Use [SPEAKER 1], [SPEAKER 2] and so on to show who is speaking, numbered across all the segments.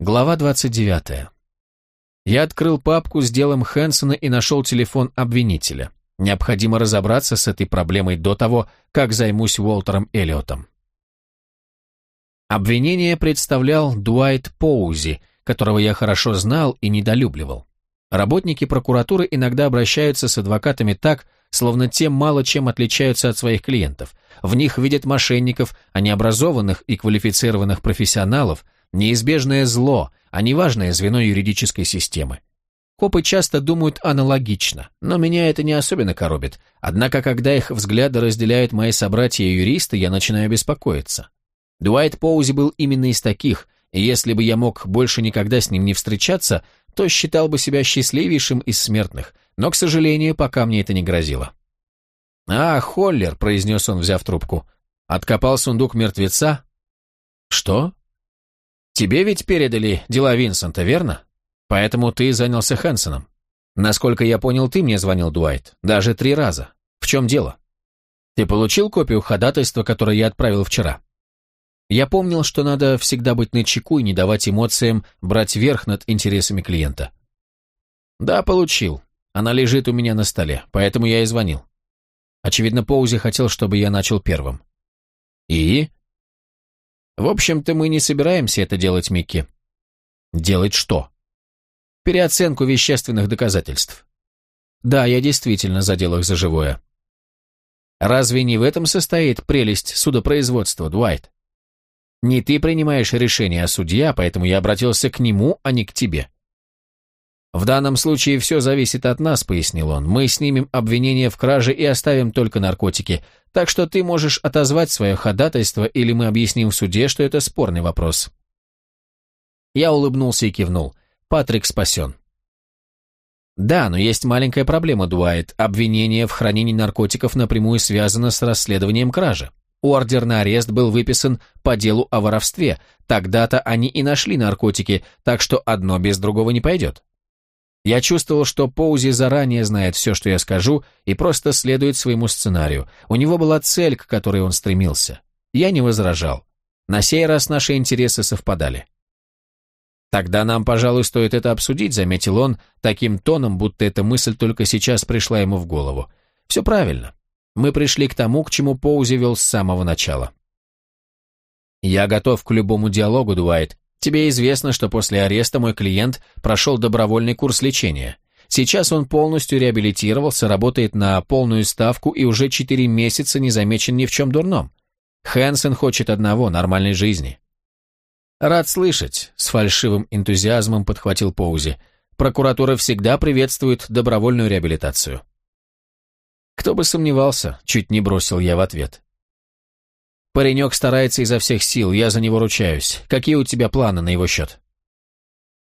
[SPEAKER 1] Глава 29. Я открыл папку с делом Хэнсона и нашел телефон обвинителя. Необходимо разобраться с этой проблемой до того, как займусь Уолтером Эллиотом. Обвинение представлял Дуайт Поузи, которого я хорошо знал и недолюбливал. Работники прокуратуры иногда обращаются с адвокатами так, словно те мало чем отличаются от своих клиентов. В них видят мошенников, а не образованных и квалифицированных профессионалов, Неизбежное зло, а не важное звено юридической системы. Копы часто думают аналогично, но меня это не особенно коробит. Однако, когда их взгляды разделяют мои собратья-юристы, я начинаю беспокоиться. Дуайт Поузи был именно из таких, и если бы я мог больше никогда с ним не встречаться, то считал бы себя счастливейшим из смертных, но, к сожалению, пока мне это не грозило. «А, Холлер», — произнес он, взяв трубку, — «откопал сундук мертвеца?» «Что?» Тебе ведь передали дела Винсента, верно? Поэтому ты занялся Хэнсоном. Насколько я понял, ты мне звонил, Дуайт. Даже три раза. В чем дело? Ты получил копию ходатайства, которое я отправил вчера? Я помнил, что надо всегда быть начеку и не давать эмоциям брать верх над интересами клиента. Да, получил. Она лежит у меня на столе, поэтому я и звонил. Очевидно, Поузи хотел, чтобы я начал первым. И? В общем-то, мы не собираемся это делать, Микки. Делать что? Переоценку вещественных доказательств. Да, я действительно задел их за живое. Разве не в этом состоит прелесть судопроизводства, Дуайт? Не ты принимаешь решение, а судья, поэтому я обратился к нему, а не к тебе. «В данном случае все зависит от нас», — пояснил он. «Мы снимем обвинение в краже и оставим только наркотики, так что ты можешь отозвать свое ходатайство, или мы объясним в суде, что это спорный вопрос». Я улыбнулся и кивнул. Патрик спасен. Да, но есть маленькая проблема, Дуайт. Обвинение в хранении наркотиков напрямую связано с расследованием кражи. Ордер на арест был выписан по делу о воровстве. Тогда-то они и нашли наркотики, так что одно без другого не пойдет. Я чувствовал, что Поузи заранее знает все, что я скажу, и просто следует своему сценарию. У него была цель, к которой он стремился. Я не возражал. На сей раз наши интересы совпадали. «Тогда нам, пожалуй, стоит это обсудить», — заметил он, таким тоном, будто эта мысль только сейчас пришла ему в голову. «Все правильно. Мы пришли к тому, к чему Поузи вел с самого начала». «Я готов к любому диалогу, Дуайт, Тебе известно, что после ареста мой клиент прошел добровольный курс лечения. Сейчас он полностью реабилитировался, работает на полную ставку и уже четыре месяца не замечен ни в чем дурном. Хэнсон хочет одного – нормальной жизни. «Рад слышать», – с фальшивым энтузиазмом подхватил Поузи. «Прокуратура всегда приветствует добровольную реабилитацию». «Кто бы сомневался», – чуть не бросил я в ответ. Паренек старается изо всех сил, я за него ручаюсь. Какие у тебя планы на его счет?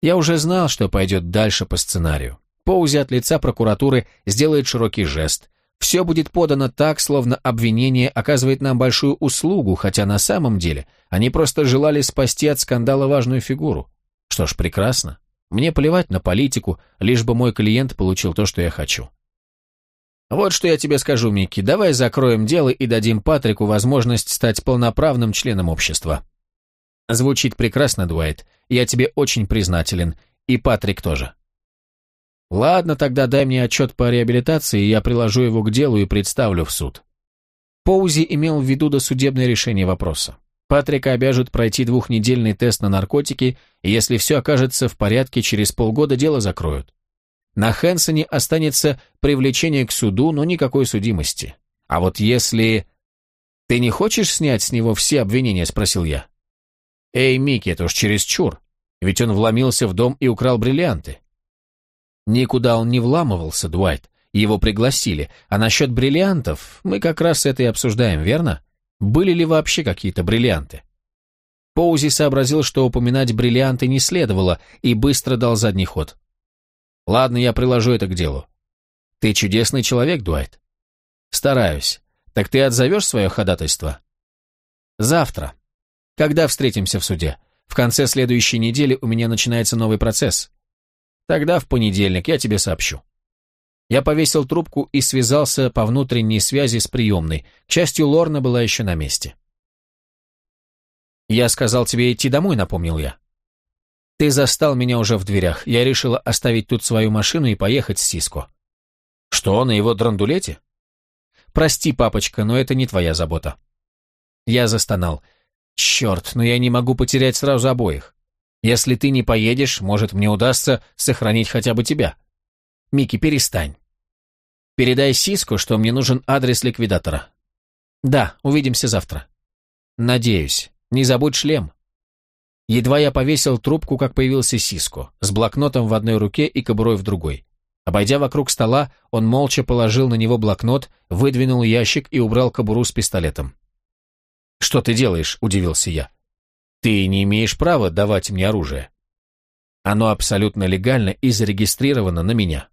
[SPEAKER 1] Я уже знал, что пойдет дальше по сценарию. Поузи от лица прокуратуры сделает широкий жест. Все будет подано так, словно обвинение оказывает нам большую услугу, хотя на самом деле они просто желали спасти от скандала важную фигуру. Что ж, прекрасно. Мне плевать на политику, лишь бы мой клиент получил то, что я хочу. Вот что я тебе скажу, Микки, давай закроем дело и дадим Патрику возможность стать полноправным членом общества. Звучит прекрасно, Дуайт. Я тебе очень признателен. И Патрик тоже. Ладно, тогда дай мне отчет по реабилитации, я приложу его к делу и представлю в суд. Поузи имел в виду досудебное решение вопроса. Патрика обяжут пройти двухнедельный тест на наркотики, и если все окажется в порядке, через полгода дело закроют. На Хэнсоне останется привлечение к суду, но никакой судимости. А вот если... «Ты не хочешь снять с него все обвинения?» – спросил я. «Эй, Микки, это уж чересчур. Ведь он вломился в дом и украл бриллианты». Никуда он не вламывался, Дуайт. Его пригласили. А насчет бриллиантов мы как раз это и обсуждаем, верно? Были ли вообще какие-то бриллианты? Поузи сообразил, что упоминать бриллианты не следовало, и быстро дал задний ход. Ладно, я приложу это к делу. Ты чудесный человек, Дуайт. Стараюсь. Так ты отзовешь свое ходатайство? Завтра. Когда встретимся в суде? В конце следующей недели у меня начинается новый процесс. Тогда в понедельник я тебе сообщу. Я повесил трубку и связался по внутренней связи с приемной. К счастью, Лорна была еще на месте. «Я сказал тебе идти домой», — напомнил я. Ты застал меня уже в дверях. Я решила оставить тут свою машину и поехать с Сиско. Что, на его драндулете? Прости, папочка, но это не твоя забота. Я застонал. Черт, но я не могу потерять сразу обоих. Если ты не поедешь, может, мне удастся сохранить хотя бы тебя. Микки, перестань. Передай Сиско, что мне нужен адрес ликвидатора. Да, увидимся завтра. Надеюсь. Не забудь шлем. Едва я повесил трубку, как появился Сиско, с блокнотом в одной руке и кобурой в другой. Обойдя вокруг стола, он молча положил на него блокнот, выдвинул ящик и убрал кобуру с пистолетом. «Что ты делаешь?» – удивился я. «Ты не имеешь права давать мне оружие. Оно абсолютно легально и зарегистрировано на меня».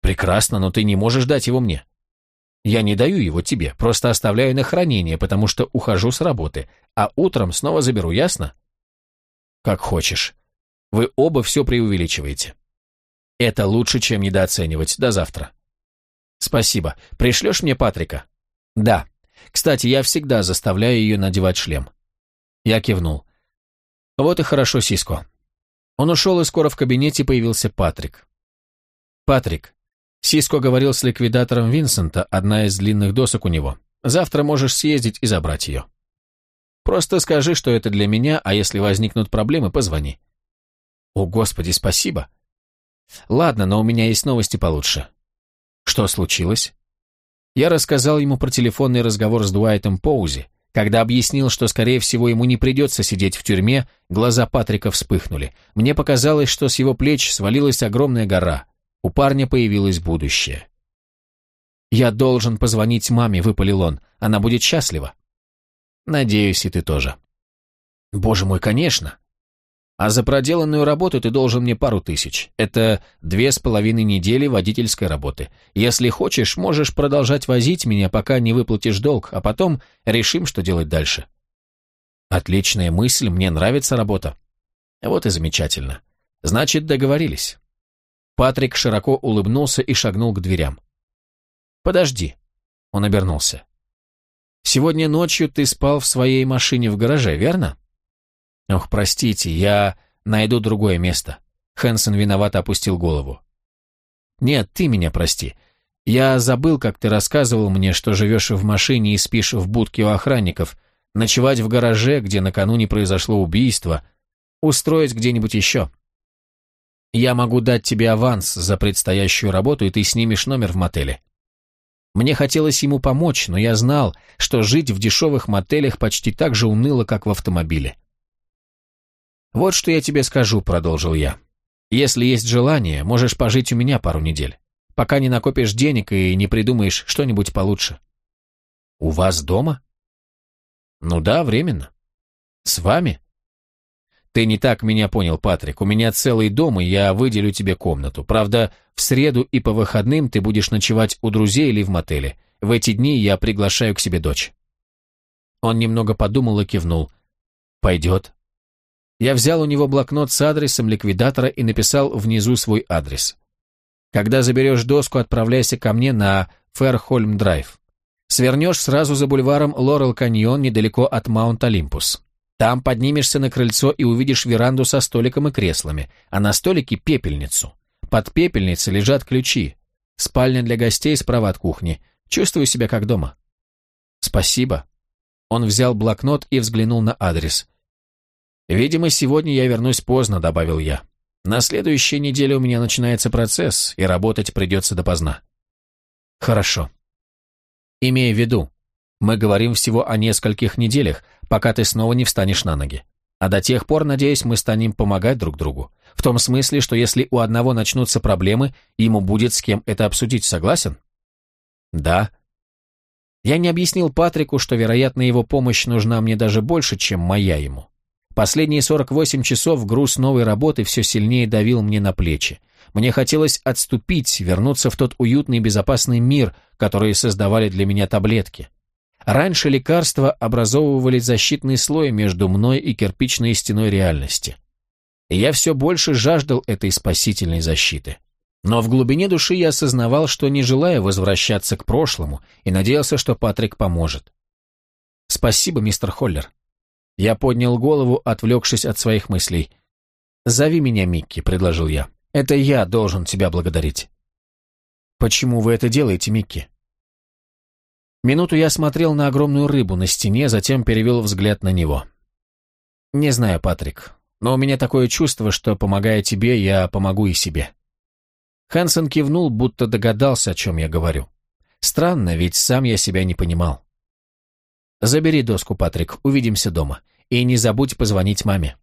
[SPEAKER 1] «Прекрасно, но ты не можешь дать его мне». «Я не даю его тебе, просто оставляю на хранение, потому что ухожу с работы, а утром снова заберу, ясно?» «Как хочешь. Вы оба все преувеличиваете». «Это лучше, чем недооценивать. До завтра». «Спасибо. Пришлешь мне Патрика?» «Да». Кстати, я всегда заставляю ее надевать шлем. Я кивнул. Вот и хорошо, Сиско. Он ушел, и скоро в кабинете появился Патрик. Патрик. Сиско говорил с ликвидатором Винсента, одна из длинных досок у него. Завтра можешь съездить и забрать ее. Просто скажи, что это для меня, а если возникнут проблемы, позвони. О, Господи, спасибо. Ладно, но у меня есть новости получше. Что случилось? Я рассказал ему про телефонный разговор с Дуайтом Поузи. Когда объяснил, что, скорее всего, ему не придется сидеть в тюрьме, глаза Патрика вспыхнули. Мне показалось, что с его плеч свалилась огромная гора. У парня появилось будущее. «Я должен позвонить маме», — выпалил он. «Она будет счастлива». «Надеюсь, и ты тоже». «Боже мой, конечно. А за проделанную работу ты должен мне пару тысяч. Это две с половиной недели водительской работы. Если хочешь, можешь продолжать возить меня, пока не выплатишь долг, а потом решим, что делать дальше. Отличная мысль, мне нравится работа. Вот и замечательно. Значит, договорились. Патрик широко улыбнулся и шагнул к дверям. «Подожди». Он обернулся. «Сегодня ночью ты спал в своей машине в гараже, верно?» «Ох, простите, я найду другое место». Хэнсон виновато опустил голову. «Нет, ты меня прости. Я забыл, как ты рассказывал мне, что живешь в машине и спишь в будке у охранников, ночевать в гараже, где накануне произошло убийство, устроить где-нибудь еще. Я могу дать тебе аванс за предстоящую работу, и ты снимешь номер в мотеле». Мне хотелось ему помочь, но я знал, что жить в дешевых мотелях почти так же уныло, как в автомобиле. «Вот что я тебе скажу», — продолжил я. «Если есть желание, можешь пожить у меня пару недель, пока не накопишь денег и не придумаешь что-нибудь получше». «У вас дома?» «Ну да, временно». «С вами?» «Ты не так меня понял, Патрик. У меня целый дом, и я выделю тебе комнату. Правда, в среду и по выходным ты будешь ночевать у друзей или в мотеле. В эти дни я приглашаю к себе дочь». Он немного подумал и кивнул. «Пойдет. Я взял у него блокнот с адресом ликвидатора и написал внизу свой адрес. Когда заберешь доску, отправляйся ко мне на Фэрхольм-драйв. Свернешь сразу за бульваром Лорел-каньон недалеко от Маунт-Олимпус. Там поднимешься на крыльцо и увидишь веранду со столиком и креслами, а на столике пепельницу. Под пепельницей лежат ключи. Спальня для гостей справа от кухни. Чувствую себя как дома. Спасибо. Он взял блокнот и взглянул на адрес. «Видимо, сегодня я вернусь поздно», — добавил я. «На следующей неделе у меня начинается процесс, и работать придется допоздна». «Хорошо. Имея в виду, мы говорим всего о нескольких неделях, пока ты снова не встанешь на ноги. А до тех пор, надеюсь, мы станем помогать друг другу. В том смысле, что если у одного начнутся проблемы, ему будет с кем это обсудить, согласен? Да. Я не объяснил Патрику, что, вероятно, его помощь нужна мне даже больше, чем моя ему. Последние 48 часов груз новой работы все сильнее давил мне на плечи. Мне хотелось отступить, вернуться в тот уютный и безопасный мир, который создавали для меня таблетки. Раньше лекарства образовывали защитный слой между мной и кирпичной стеной реальности. И я все больше жаждал этой спасительной защиты. Но в глубине души я осознавал, что не желаю возвращаться к прошлому, и надеялся, что Патрик поможет. «Спасибо, мистер Холлер», я поднял голову, отвлекшись от своих мыслей. «Зови меня Микки», — предложил я. «Это я должен тебя благодарить». «Почему вы это делаете, Микки?» Минуту я смотрел на огромную рыбу на стене, затем перевел взгляд на него. «Не знаю, Патрик, но у меня такое чувство, что, помогая тебе, я помогу и себе». Хансен кивнул, будто догадался, о чем я говорю. Странно, ведь сам я себя не понимал. «Забери доску, Патрик, увидимся дома. И не забудь позвонить маме».